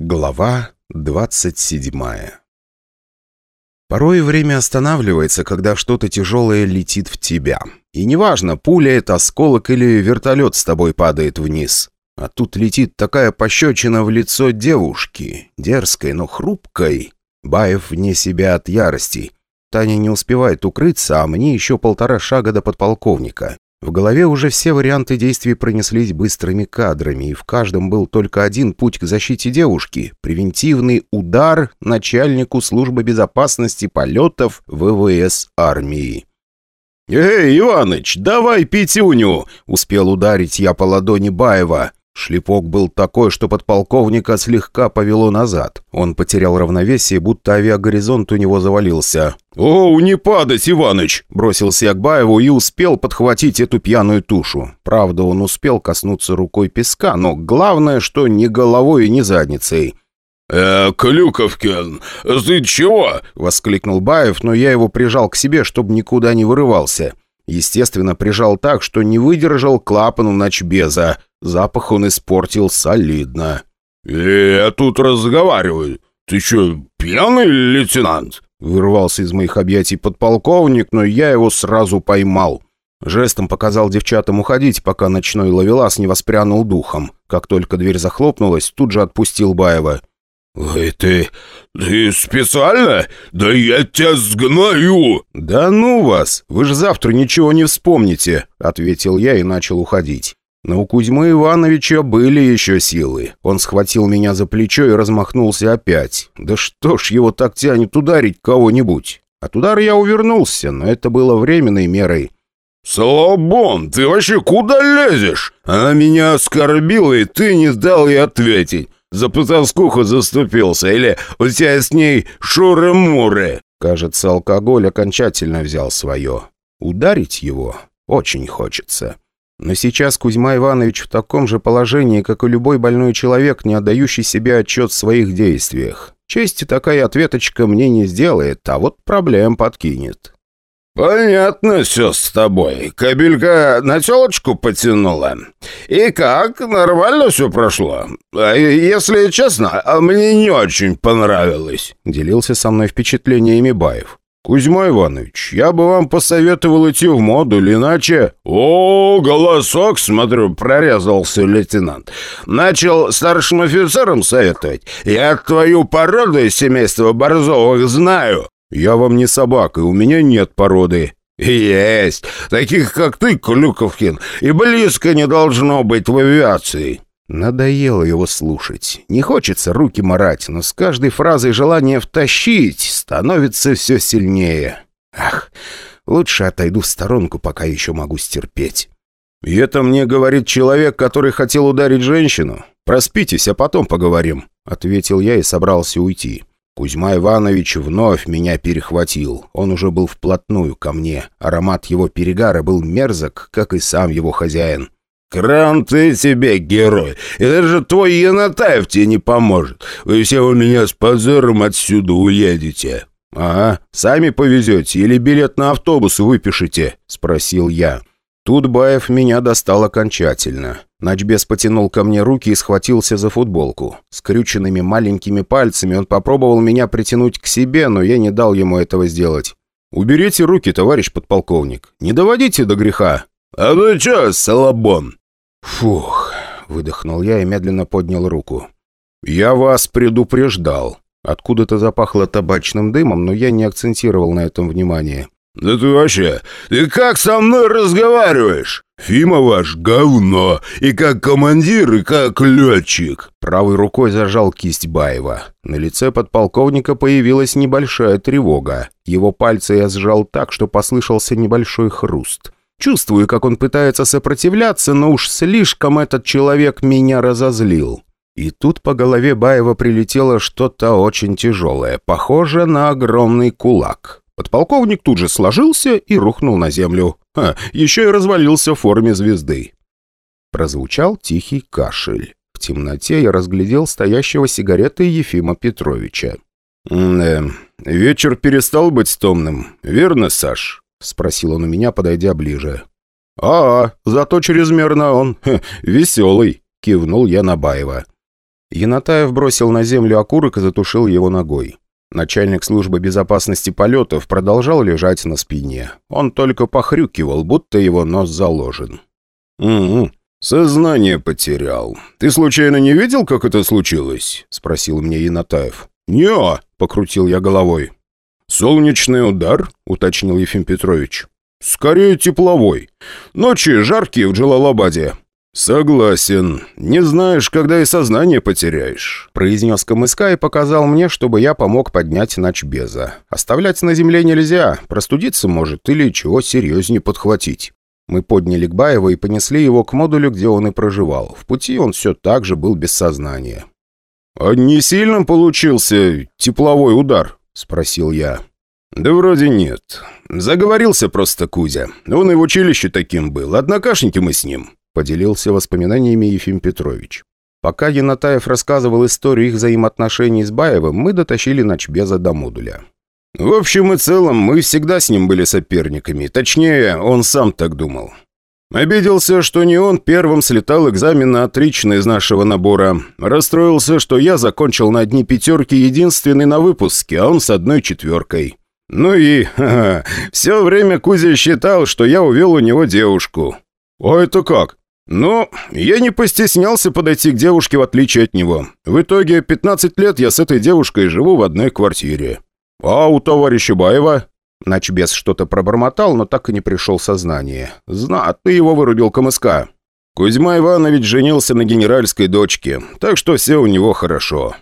Глава 27 Порой время останавливается, когда что-то тяжелое летит в тебя. И неважно, пуля это, осколок или вертолет с тобой падает вниз. А тут летит такая пощечина в лицо девушки, дерзкой, но хрупкой. Баев вне себя от ярости. Таня не успевает укрыться, а мне еще полтора шага до подполковника. В голове уже все варианты действий пронеслись быстрыми кадрами, и в каждом был только один путь к защите девушки – превентивный удар начальнику службы безопасности полетов ВВС армии. «Эй, Иваныч, давай пятюню!» – успел ударить я по ладони Баева. Шлепок был такой, что подполковника слегка повело назад. Он потерял равновесие, будто авиагоризонт у него завалился. «О, не падать, Иваныч!» – бросился к Баеву и успел подхватить эту пьяную тушу. Правда, он успел коснуться рукой песка, но главное, что ни головой и ни задницей. «Э, Клюковкин, ты чего?» – воскликнул Баев, но я его прижал к себе, чтобы никуда не вырывался. Естественно, прижал так, что не выдержал клапану ночбеза. Запах он испортил солидно. «Э, я тут разговариваю. Ты что, пьяный лейтенант?» Вырвался из моих объятий подполковник, но я его сразу поймал. Жестом показал девчатам уходить, пока ночной ловелас не воспрянул духом. Как только дверь захлопнулась, тут же отпустил Баева. «Ой, ты... ты специально? Да я тебя сгною!» «Да ну вас! Вы же завтра ничего не вспомните!» — ответил я и начал уходить. Но у Кузьмы Ивановича были еще силы. Он схватил меня за плечо и размахнулся опять. Да что ж его так тянет ударить кого-нибудь? От удара я увернулся, но это было временной мерой. «Салабон, ты вообще куда лезешь? Она меня оскорбила, и ты не дал ей ответить. За потаскуху заступился, или у тебя с ней шуры-муры?» Кажется, алкоголь окончательно взял свое. Ударить его очень хочется. Но сейчас Кузьма Иванович в таком же положении, как и любой больной человек, не отдающий себе отчет в своих действиях. Чести такая ответочка мне не сделает, а вот проблем подкинет. «Понятно все с тобой. Кабелька на телочку потянула. И как? Нормально все прошло? А если честно, а мне не очень понравилось», — делился со мной впечатлениями Баев. «Кузьма Иванович, я бы вам посоветовал идти в модуль, иначе...» «О, голосок, смотрю, прорезался лейтенант. Начал старшим офицерам советовать. Я твою породу из семейства Борзовых знаю». «Я вам не собака, и у меня нет породы». «Есть! Таких, как ты, Клюковкин, и близко не должно быть в авиации». Надоело его слушать. Не хочется руки марать, но с каждой фразой желание втащить становится все сильнее. Ах, лучше отойду в сторонку, пока еще могу стерпеть. И это мне говорит человек, который хотел ударить женщину. Проспитесь, а потом поговорим, ответил я и собрался уйти. Кузьма Иванович вновь меня перехватил. Он уже был вплотную ко мне. Аромат его перегара был мерзок, как и сам его хозяин. «Кранты тебе, герой! И даже твой Янатаев тебе не поможет. Вы все у меня с позором отсюда уедете». «Ага, сами повезете или билет на автобус выпишите?» — спросил я. Тут Баев меня достал окончательно. Начбес потянул ко мне руки и схватился за футболку. Скрюченными маленькими пальцами он попробовал меня притянуть к себе, но я не дал ему этого сделать. «Уберите руки, товарищ подполковник. Не доводите до греха». «А ну чё, салабон?» «Фух», — выдохнул я и медленно поднял руку. «Я вас предупреждал». Откуда-то запахло табачным дымом, но я не акцентировал на этом внимание. «Да ты вообще, ты как со мной разговариваешь? Фима ваш говно, и как командир, и как летчик!» Правой рукой зажал кисть Баева. На лице подполковника появилась небольшая тревога. Его пальцы я сжал так, что послышался небольшой хруст. Чувствую, как он пытается сопротивляться, но уж слишком этот человек меня разозлил. И тут по голове Баева прилетело что-то очень тяжелое, похоже на огромный кулак. Подполковник тут же сложился и рухнул на землю. Ха, еще и развалился в форме звезды. Прозвучал тихий кашель. В темноте я разглядел стоящего сигаретой Ефима Петровича. «Э, «Вечер перестал быть томным, верно, Саш?» — спросил он у меня, подойдя ближе. «А, зато чрезмерно он хе, веселый», — кивнул я на Баева. Янатаев бросил на землю окурок и затушил его ногой. Начальник службы безопасности полетов продолжал лежать на спине. Он только похрюкивал, будто его нос заложен. «Угу, сознание потерял. Ты случайно не видел, как это случилось?» — спросил мне Янатаев. «Не-а», покрутил я головой. «Солнечный удар?» — уточнил Ефим Петрович. «Скорее тепловой. Ночи жаркие в Джалалабаде». «Согласен. Не знаешь, когда и сознание потеряешь», — произнес КМСК и показал мне, чтобы я помог поднять ночбеза. «Оставлять на земле нельзя. Простудиться может или чего серьезнее подхватить». Мы подняли Гбаева и понесли его к модулю, где он и проживал. В пути он все так же был без сознания. «А не сильным получился тепловой удар?» — спросил я. «Да вроде нет. Заговорился просто Кузя. Он и в училище таким был. Однокашники мы с ним», — поделился воспоминаниями Ефим Петрович. Пока Янатаев рассказывал историю их взаимоотношений с Баевым, мы дотащили ночбеза до модуля. В общем и целом, мы всегда с ним были соперниками. Точнее, он сам так думал. Обиделся, что не он первым слетал экзамен на отлично из нашего набора. Расстроился, что я закончил на одни пятерки единственный на выпуске, а он с одной четверкой. Ну и, ха -ха, все время Кузя считал, что я увел у него девушку. А это как? Ну, я не постеснялся подойти к девушке в отличие от него. В итоге 15 лет я с этой девушкой живу в одной квартире. А у товарища Баева? Начбес что-то пробормотал, но так и не пришел в сознание. Знатно его вырубил КМСК. Кузьма Иванович женился на генеральской дочке, так что все у него хорошо.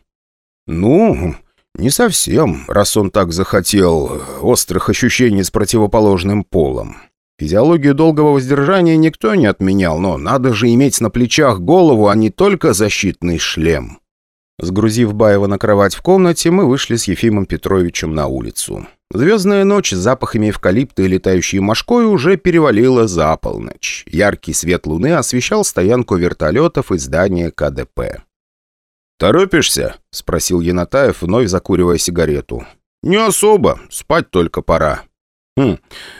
Ну, не совсем, раз он так захотел острых ощущений с противоположным полом. Физиологию долгого воздержания никто не отменял, но надо же иметь на плечах голову, а не только защитный шлем. Сгрузив Баева на кровать в комнате, мы вышли с Ефимом Петровичем на улицу. Звездная ночь с запахами эвкалипта и летающей мошкой уже перевалила за полночь. Яркий свет луны освещал стоянку вертолетов и здание КДП. «Торопишься?» — спросил Янатаев, вновь закуривая сигарету. «Не особо. Спать только пора». «Хм,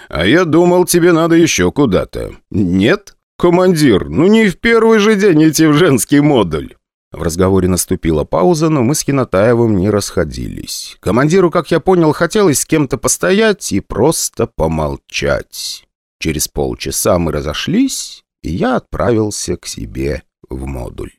а я думал, тебе надо еще куда-то». «Нет? Командир, ну не в первый же день идти в женский модуль». В разговоре наступила пауза, но мы с Кинотаевым не расходились. Командиру, как я понял, хотелось с кем-то постоять и просто помолчать. Через полчаса мы разошлись, и я отправился к себе в модуль.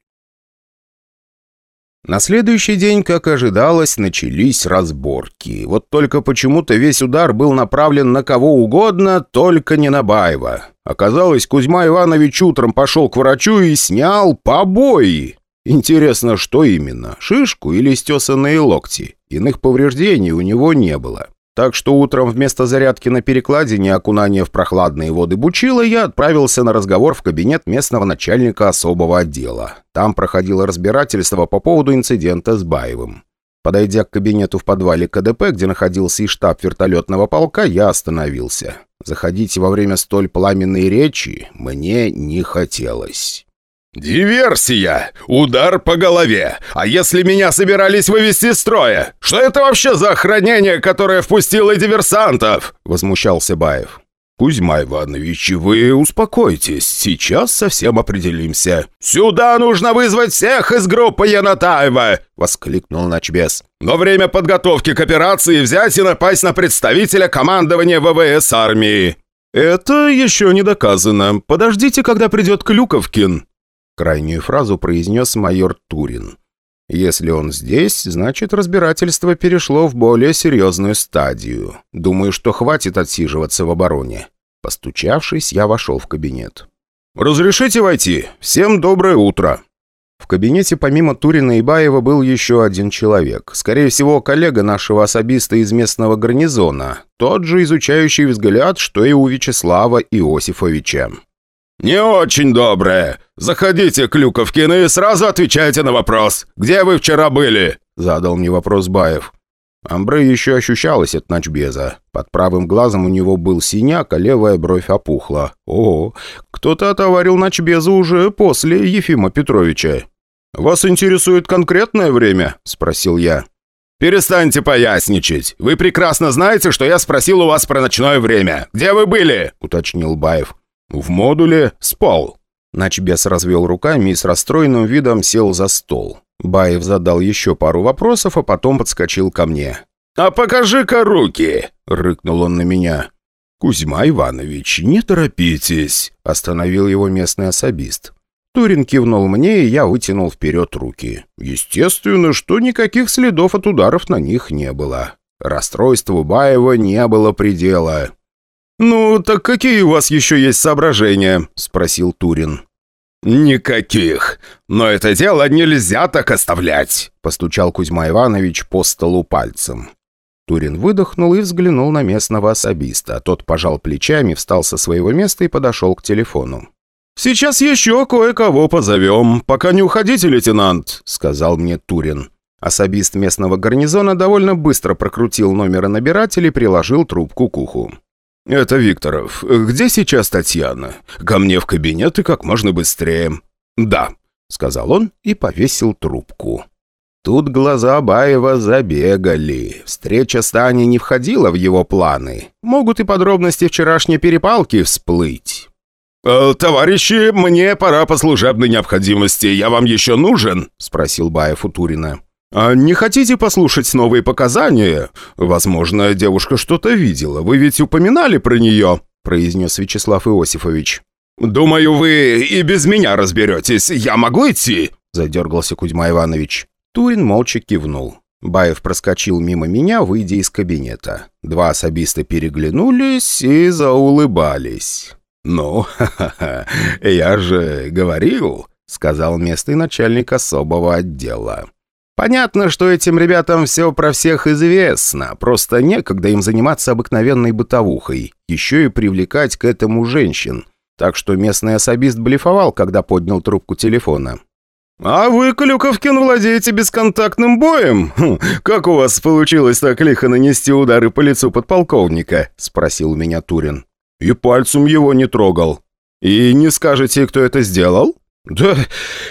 На следующий день, как ожидалось, начались разборки. Вот только почему-то весь удар был направлен на кого угодно, только не на Баева. Оказалось, Кузьма Иванович утром пошел к врачу и снял побои. Интересно, что именно, шишку или стесанные локти? Иных повреждений у него не было. Так что утром вместо зарядки на перекладине окунания в прохладные воды Бучила я отправился на разговор в кабинет местного начальника особого отдела. Там проходило разбирательство по поводу инцидента с Баевым. Подойдя к кабинету в подвале КДП, где находился и штаб вертолетного полка, я остановился. Заходить во время столь пламенной речи мне не хотелось. «Диверсия! Удар по голове! А если меня собирались вывести из строя? Что это вообще за охранение, которое впустило диверсантов?» — возмущался Баев. «Кузьма Иванович, вы успокойтесь, сейчас совсем определимся». «Сюда нужно вызвать всех из группы Янатаева!» — воскликнул Ночбес. «Но время подготовки к операции взять и напасть на представителя командования ВВС армии». «Это еще не доказано. Подождите, когда придет Клюковкин». Крайнюю фразу произнес майор Турин. Если он здесь, значит разбирательство перешло в более серьезную стадию. Думаю, что хватит отсиживаться в обороне. Постучавшись, я вошел в кабинет. «Разрешите войти? Всем доброе утро!» В кабинете помимо Турина и Баева был еще один человек. Скорее всего, коллега нашего особиста из местного гарнизона. Тот же изучающий взгляд, что и у Вячеслава Иосифовича. «Не очень доброе. Заходите, Клюковкин, и сразу отвечайте на вопрос. Где вы вчера были?» Задал мне вопрос Баев. Амбре еще ощущалось от ночбеза. Под правым глазом у него был синяк, а левая бровь опухла. О, кто-то отоварил ночбеза уже после Ефима Петровича. «Вас интересует конкретное время?» – спросил я. «Перестаньте поясничать. Вы прекрасно знаете, что я спросил у вас про ночное время. Где вы были?» – уточнил Баев. «В модуле спал». Начбес развел руками и с расстроенным видом сел за стол. Баев задал еще пару вопросов, а потом подскочил ко мне. «А покажи-ка руки!» — рыкнул он на меня. «Кузьма Иванович, не торопитесь», — остановил его местный особист. Турин кивнул мне, и я вытянул вперед руки. Естественно, что никаких следов от ударов на них не было. Расстройству Баева не было предела. «Ну, так какие у вас еще есть соображения?» — спросил Турин. «Никаких. Но это дело нельзя так оставлять», — постучал Кузьма Иванович по столу пальцем. Турин выдохнул и взглянул на местного особиста. Тот пожал плечами, встал со своего места и подошел к телефону. «Сейчас еще кое-кого позовем. Пока не уходите, лейтенант», — сказал мне Турин. Особист местного гарнизона довольно быстро прокрутил номер набирателя и приложил трубку к уху. «Это Викторов. Где сейчас Татьяна? Ко мне в кабинет и как можно быстрее». «Да», — сказал он и повесил трубку. Тут глаза Баева забегали. Встреча с Таней не входила в его планы. Могут и подробности вчерашней перепалки всплыть. «Э, «Товарищи, мне пора по служебной необходимости. Я вам еще нужен?» — спросил Баев у Турина. «А не хотите послушать новые показания? Возможно, девушка что-то видела. Вы ведь упоминали про нее?» — произнес Вячеслав Иосифович. «Думаю, вы и без меня разберетесь. Я могу идти?» — задергался Кузьма Иванович. Турин молча кивнул. Баев проскочил мимо меня, выйдя из кабинета. Два особиста переглянулись и заулыбались. «Ну, ха-ха-ха, я же говорил», — сказал местный начальник особого отдела. «Понятно, что этим ребятам все про всех известно, просто некогда им заниматься обыкновенной бытовухой, еще и привлекать к этому женщин. Так что местный особист блефовал, когда поднял трубку телефона. «А вы, Клюковкин, владеете бесконтактным боем? Хм, как у вас получилось так лихо нанести удары по лицу подполковника?» — спросил меня Турин. «И пальцем его не трогал. И не скажете, кто это сделал?» «Да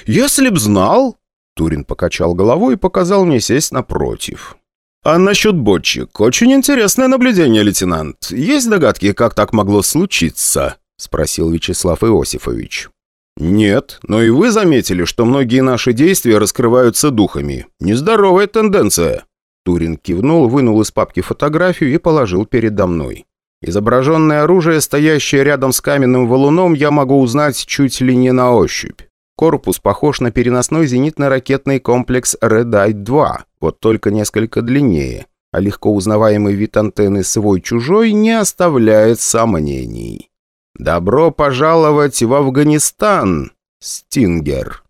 если б знал...» Турин покачал головой и показал мне сесть напротив. «А насчет бочек? Очень интересное наблюдение, лейтенант. Есть догадки, как так могло случиться?» — спросил Вячеслав Иосифович. «Нет, но и вы заметили, что многие наши действия раскрываются духами. Нездоровая тенденция». Турин кивнул, вынул из папки фотографию и положил передо мной. Изображенное оружие, стоящее рядом с каменным валуном, я могу узнать чуть ли не на ощупь. Корпус похож на переносной зенитно-ракетный комплекс Red-Eye-2, вот только несколько длиннее, а легко узнаваемый вид антенны свой-чужой не оставляет сомнений. «Добро пожаловать в Афганистан, Стингер!»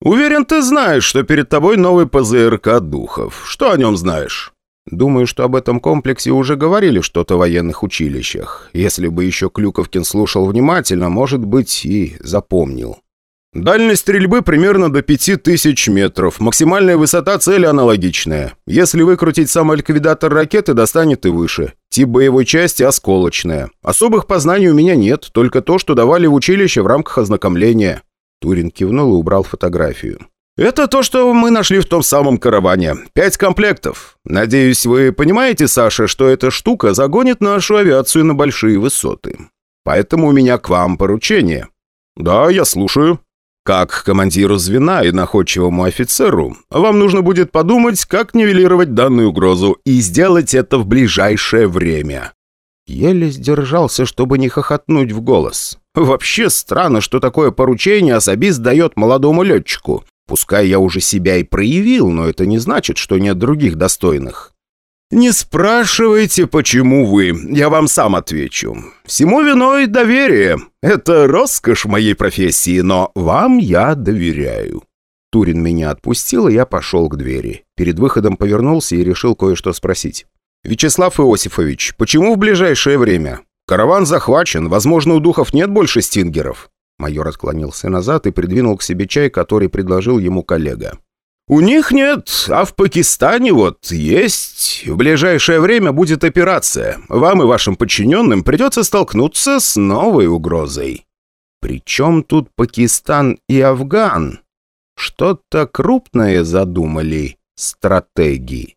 «Уверен, ты знаешь, что перед тобой новый ПЗРК Духов. Что о нем знаешь?» «Думаю, что об этом комплексе уже говорили что-то в военных училищах. Если бы еще Клюковкин слушал внимательно, может быть, и запомнил». Дальность стрельбы примерно до 5000 метров. Максимальная высота цели аналогичная. Если выкрутить сам ликвидатор ракеты, достанет и выше. Тип боевой части осколочная. Особых познаний у меня нет, только то, что давали в училище в рамках ознакомления. Турин кивнул и убрал фотографию. «Это то, что мы нашли в том самом караване. Пять комплектов. Надеюсь, вы понимаете, Саша, что эта штука загонит нашу авиацию на большие высоты. Поэтому у меня к вам поручение». «Да, я слушаю». Как командиру звена и находчивому офицеру, вам нужно будет подумать, как нивелировать данную угрозу и сделать это в ближайшее время». Еле сдержался, чтобы не хохотнуть в голос. Вообще странно, что такое поручение особист дает молодому летчику. Пускай я уже себя и проявил, но это не значит, что нет других достойных. «Не спрашивайте, почему вы. Я вам сам отвечу. Всему виной доверие. Это роскошь моей профессии, но вам я доверяю». Турин меня отпустил, и я пошел к двери. Перед выходом повернулся и решил кое-что спросить. «Вячеслав Иосифович, почему в ближайшее время? Караван захвачен, возможно, у духов нет больше стингеров». Майор отклонился назад и придвинул к себе чай, который предложил ему коллега. «У них нет, а в Пакистане вот есть. В ближайшее время будет операция. Вам и вашим подчиненным придется столкнуться с новой угрозой». «Причем тут Пакистан и Афган? Что-то крупное задумали стратегии».